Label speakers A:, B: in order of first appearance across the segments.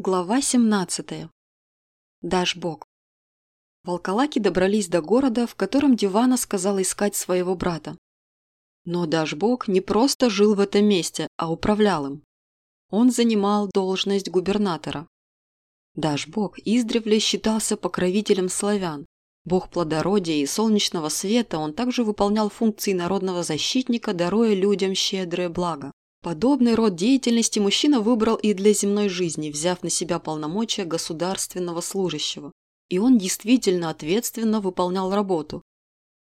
A: Глава 17. Дашбок. Волколаки добрались до города, в котором Дивана сказала искать своего брата. Но Дашбок не просто жил в этом месте, а управлял им. Он занимал должность губернатора. Дашбок издревле считался покровителем славян. Бог плодородия и солнечного света, он также выполнял функции народного защитника, даруя людям щедрое благо. Подобный род деятельности мужчина выбрал и для земной жизни, взяв на себя полномочия государственного служащего. И он действительно ответственно выполнял работу.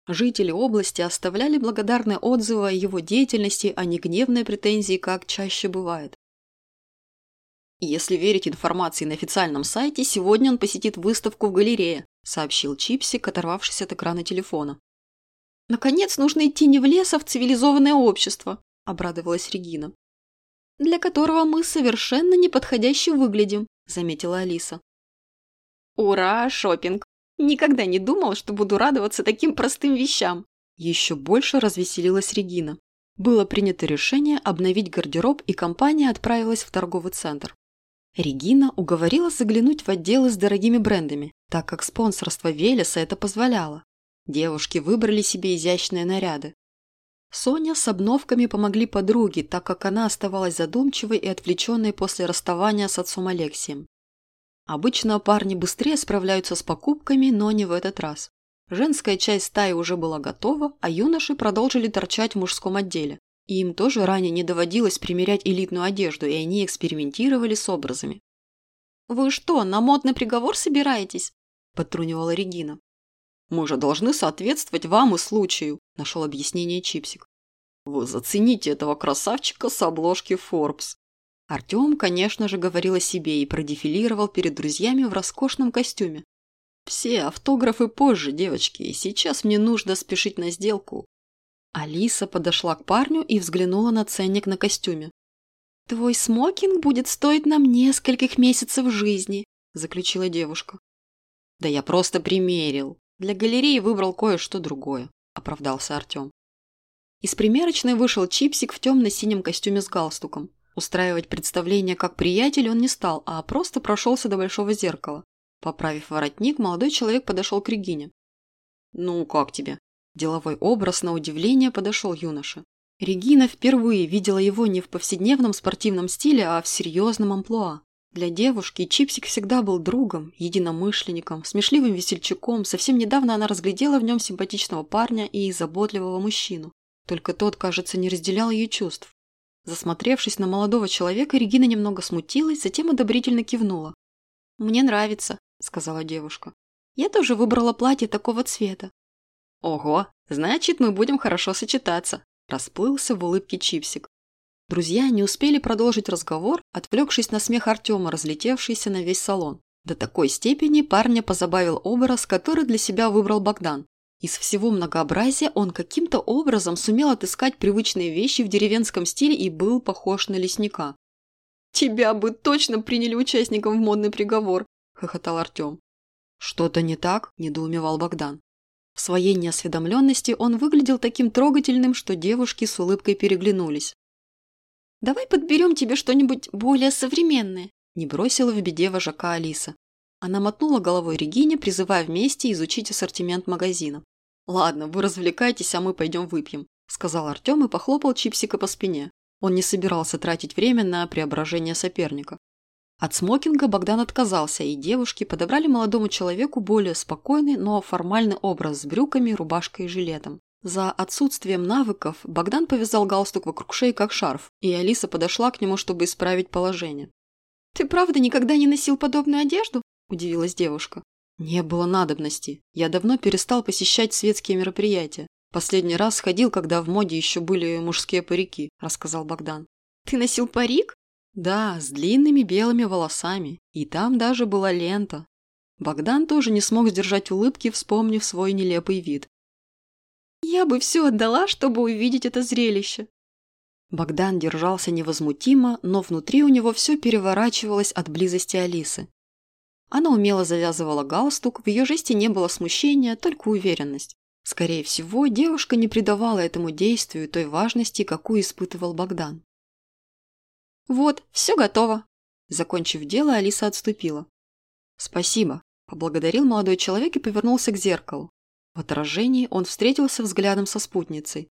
A: Жители области оставляли благодарные отзывы о его деятельности, а не гневные претензии, как чаще бывает. «Если верить информации на официальном сайте, сегодня он посетит выставку в галерее», сообщил Чипсик, оторвавшись от экрана телефона. «Наконец нужно идти не в лес, а в цивилизованное общество», – обрадовалась Регина. «Для которого мы совершенно неподходяще выглядим», – заметила Алиса. «Ура, шопинг! Никогда не думал, что буду радоваться таким простым вещам!» Еще больше развеселилась Регина. Было принято решение обновить гардероб, и компания отправилась в торговый центр. Регина уговорила заглянуть в отделы с дорогими брендами, так как спонсорство Велеса это позволяло. Девушки выбрали себе изящные наряды. Соня с обновками помогли подруге, так как она оставалась задумчивой и отвлеченной после расставания с отцом Алексием. Обычно парни быстрее справляются с покупками, но не в этот раз. Женская часть стаи уже была готова, а юноши продолжили торчать в мужском отделе. И им тоже ранее не доводилось примерять элитную одежду, и они экспериментировали с образами. «Вы что, на модный приговор собираетесь?» – подтрунивала Регина. Мы же должны соответствовать вам и случаю», – нашел объяснение Чипсик. «Вы зацените этого красавчика с обложки Forbes». Артем, конечно же, говорил о себе и продефилировал перед друзьями в роскошном костюме. «Все автографы позже, девочки, и сейчас мне нужно спешить на сделку». Алиса подошла к парню и взглянула на ценник на костюме. «Твой смокинг будет стоить нам нескольких месяцев жизни», – заключила девушка. «Да я просто примерил», для галереи выбрал кое-что другое, оправдался Артем. Из примерочной вышел Чипсик в темно-синем костюме с галстуком. Устраивать представление как приятель он не стал, а просто прошелся до большого зеркала. Поправив воротник, молодой человек подошел к Регине. «Ну, как тебе?» Деловой образ, на удивление, подошел юноша. Регина впервые видела его не в повседневном спортивном стиле, а в серьезном амплуа. Для девушки Чипсик всегда был другом, единомышленником, смешливым весельчаком. Совсем недавно она разглядела в нем симпатичного парня и заботливого мужчину. Только тот, кажется, не разделял ее чувств. Засмотревшись на молодого человека, Регина немного смутилась, затем одобрительно кивнула. «Мне нравится», – сказала девушка. «Я тоже выбрала платье такого цвета». «Ого, значит, мы будем хорошо сочетаться», – расплылся в улыбке Чипсик. Друзья не успели продолжить разговор, отвлекшись на смех Артема, разлетевшийся на весь салон. До такой степени парня позабавил образ, который для себя выбрал Богдан. Из всего многообразия он каким-то образом сумел отыскать привычные вещи в деревенском стиле и был похож на лесника. «Тебя бы точно приняли участником в модный приговор!» – хохотал Артем. «Что-то не так?» – недоумевал Богдан. В своей неосведомленности он выглядел таким трогательным, что девушки с улыбкой переглянулись. «Давай подберем тебе что-нибудь более современное», – не бросила в беде вожака Алиса. Она мотнула головой Регине, призывая вместе изучить ассортимент магазина. «Ладно, вы развлекайтесь, а мы пойдем выпьем», – сказал Артем и похлопал Чипсика по спине. Он не собирался тратить время на преображение соперника. От смокинга Богдан отказался, и девушки подобрали молодому человеку более спокойный, но формальный образ с брюками, рубашкой и жилетом. За отсутствием навыков Богдан повязал галстук вокруг шеи, как шарф, и Алиса подошла к нему, чтобы исправить положение. «Ты правда никогда не носил подобную одежду?» – удивилась девушка. «Не было надобности. Я давно перестал посещать светские мероприятия. Последний раз ходил, когда в моде еще были мужские парики», – рассказал Богдан. «Ты носил парик?» «Да, с длинными белыми волосами. И там даже была лента». Богдан тоже не смог сдержать улыбки, вспомнив свой нелепый вид. Я бы все отдала, чтобы увидеть это зрелище. Богдан держался невозмутимо, но внутри у него все переворачивалось от близости Алисы. Она умело завязывала галстук, в ее жесте не было смущения, только уверенность. Скорее всего, девушка не придавала этому действию той важности, какую испытывал Богдан. «Вот, все готово!» Закончив дело, Алиса отступила. «Спасибо», – поблагодарил молодой человек и повернулся к зеркалу. В отражении он встретился взглядом со спутницей.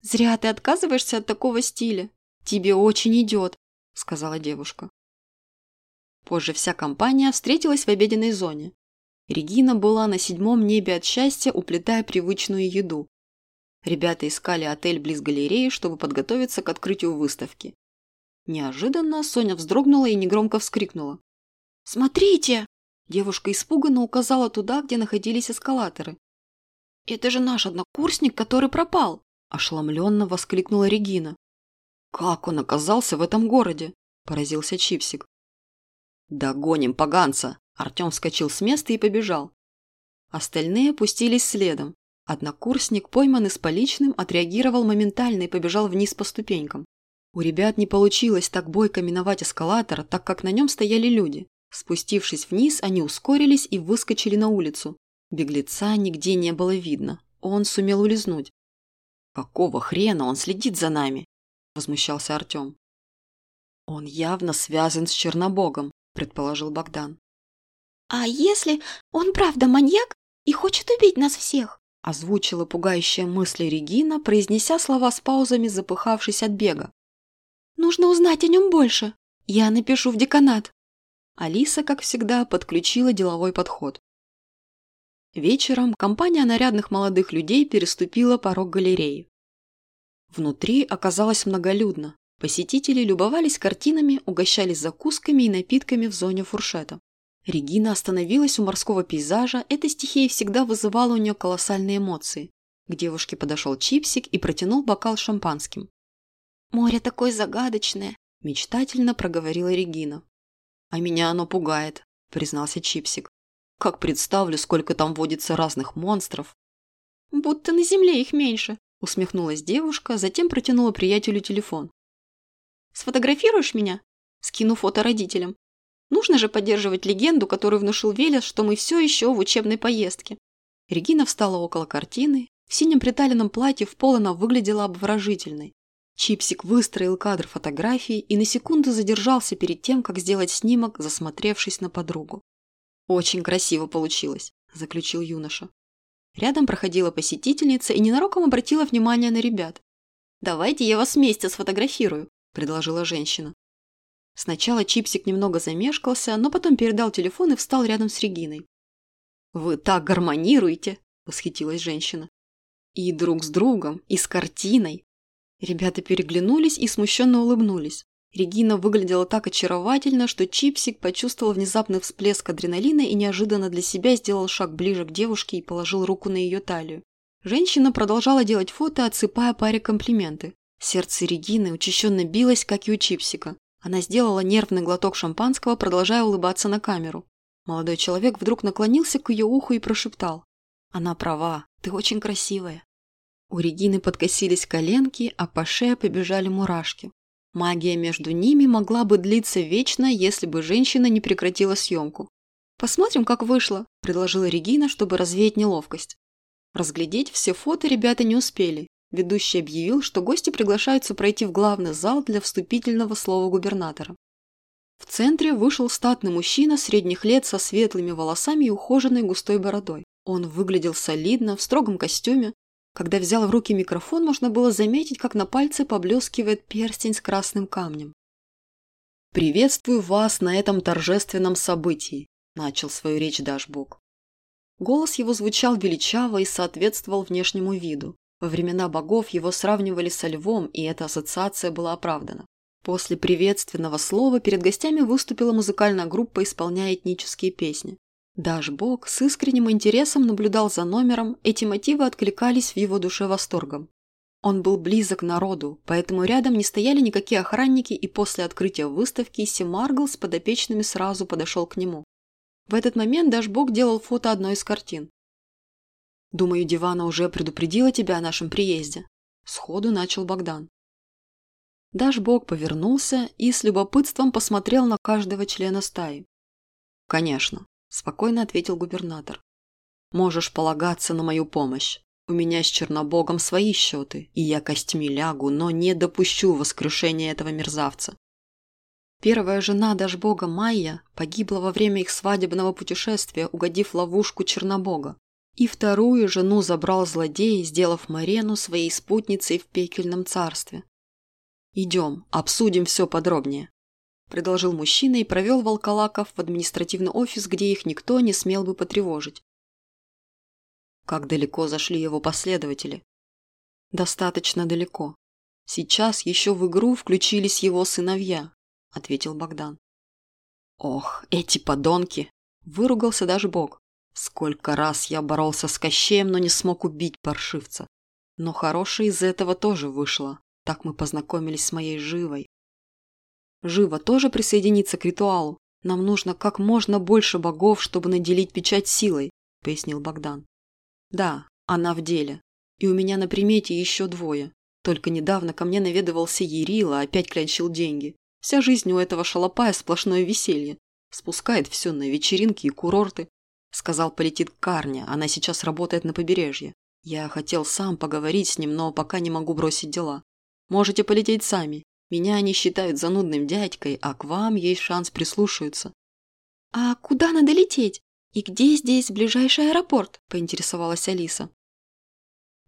A: «Зря ты отказываешься от такого стиля. Тебе очень идет», – сказала девушка. Позже вся компания встретилась в обеденной зоне. Регина была на седьмом небе от счастья, уплетая привычную еду. Ребята искали отель близ галереи, чтобы подготовиться к открытию выставки. Неожиданно Соня вздрогнула и негромко вскрикнула. «Смотрите!» Девушка испуганно указала туда, где находились эскалаторы. «Это же наш однокурсник, который пропал!» Ошеломленно воскликнула Регина. «Как он оказался в этом городе?» – поразился Чипсик. «Догоним поганца!» Артем вскочил с места и побежал. Остальные опустились следом. Однокурсник, пойманный с поличным, отреагировал моментально и побежал вниз по ступенькам. У ребят не получилось так бойко миновать эскалатор, так как на нем стояли люди. Спустившись вниз, они ускорились и выскочили на улицу. Беглеца нигде не было видно. Он сумел улизнуть. «Какого хрена он следит за нами?» – возмущался Артем. «Он явно связан с Чернобогом», – предположил Богдан.
B: «А если он правда маньяк и хочет убить нас всех?»
A: Озвучила пугающая мысли Регина, произнеся слова с паузами, запыхавшись от бега.
B: «Нужно узнать о нем больше. Я напишу в деканат».
A: Алиса, как всегда, подключила деловой подход. Вечером компания нарядных молодых людей переступила порог галереи. Внутри оказалось многолюдно. Посетители любовались картинами, угощались закусками и напитками в зоне фуршета. Регина остановилась у морского пейзажа, эта стихия всегда вызывала у нее колоссальные эмоции. К девушке подошел Чипсик и протянул бокал шампанским.
B: «Море такое загадочное», –
A: мечтательно проговорила Регина. «А меня оно пугает», – признался Чипсик. «Как представлю, сколько там водится разных монстров».
B: «Будто на земле их меньше», –
A: усмехнулась девушка, затем протянула приятелю телефон.
B: «Сфотографируешь меня?» – скину фото родителям. Нужно же поддерживать легенду, которую внушил Велес, что мы все еще в учебной поездке.
A: Регина встала около картины. В синем приталенном платье в пол она выглядела обворожительной. Чипсик выстроил кадр фотографии и на секунду задержался перед тем, как сделать снимок, засмотревшись на подругу. «Очень красиво получилось», – заключил юноша. Рядом проходила посетительница и ненароком обратила внимание на ребят.
B: «Давайте я вас вместе сфотографирую», – предложила женщина.
A: Сначала Чипсик немного замешкался, но потом передал телефон и встал рядом с Региной. «Вы так гармонируете!» – восхитилась женщина. «И друг с другом, и с картиной!» Ребята переглянулись и смущенно улыбнулись. Регина выглядела так очаровательно, что Чипсик почувствовал внезапный всплеск адреналина и неожиданно для себя сделал шаг ближе к девушке и положил руку на ее талию. Женщина продолжала делать фото, отсыпая паре комплименты. Сердце Регины учащенно билось, как и у Чипсика. Она сделала нервный глоток шампанского, продолжая улыбаться на камеру. Молодой человек вдруг наклонился к ее уху и прошептал. «Она права, ты очень красивая». У Регины подкосились коленки, а по шее побежали мурашки. Магия между ними могла бы длиться вечно, если бы женщина не прекратила съемку. «Посмотрим, как вышло», – предложила Регина, чтобы развеять неловкость. Разглядеть все фото ребята не успели. Ведущий объявил, что гости приглашаются пройти в главный зал для вступительного слова губернатора. В центре вышел статный мужчина средних лет со светлыми волосами и ухоженной густой бородой. Он выглядел солидно, в строгом костюме. Когда взял в руки микрофон, можно было заметить, как на пальце поблескивает перстень с красным камнем. «Приветствую вас на этом торжественном событии», – начал свою речь Дашбок. Голос его звучал величаво и соответствовал внешнему виду. Во времена богов его сравнивали со львом, и эта ассоциация была оправдана. После приветственного слова перед гостями выступила музыкальная группа, исполняя этнические песни. Даш Бог с искренним интересом наблюдал за номером, эти мотивы откликались в его душе восторгом. Он был близок к народу, поэтому рядом не стояли никакие охранники, и после открытия выставки Семаргл с подопечными сразу подошел к нему. В этот момент Дашбок делал фото одной из картин. Думаю, Дивана уже предупредила тебя о нашем приезде. Сходу начал Богдан. Дашбок повернулся и с любопытством посмотрел на каждого члена стаи. «Конечно», – спокойно ответил губернатор. «Можешь полагаться на мою помощь. У меня с Чернобогом свои счеты, и я костьми лягу, но не допущу воскрешения этого мерзавца». Первая жена Дашбога Майя погибла во время их свадебного путешествия, угодив ловушку Чернобога. И вторую жену забрал злодей, сделав Марену своей спутницей в пекельном царстве. «Идем, обсудим все подробнее», – предложил мужчина и провел волколаков в административный офис, где их никто не смел бы потревожить. Как далеко зашли его последователи? Достаточно далеко. Сейчас еще в игру включились его сыновья, ответил Богдан. Ох, эти подонки! Выругался даже Бог. Сколько раз я боролся с Кощеем, но не смог убить паршивца. Но хорошее из этого тоже вышло. Так мы познакомились с моей Живой. Жива тоже присоединится к ритуалу. Нам нужно как можно больше богов, чтобы наделить печать силой, пояснил Богдан. Да, она в деле. И у меня на примете еще двое. Только недавно ко мне наведывался Ерила, опять клянчил деньги. Вся жизнь у этого шалопая сплошное веселье. Спускает все на вечеринки и курорты. Сказал, полетит к Карне, она сейчас работает на побережье. Я хотел сам поговорить с ним, но пока не могу бросить дела. Можете полететь сами. Меня они считают занудным дядькой, а к вам есть шанс прислушаются.
B: А куда надо лететь? «И где здесь ближайший аэропорт?» – поинтересовалась Алиса.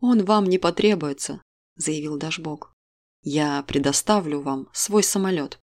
A: «Он вам не потребуется», – заявил Дашбок. «Я предоставлю вам свой самолет».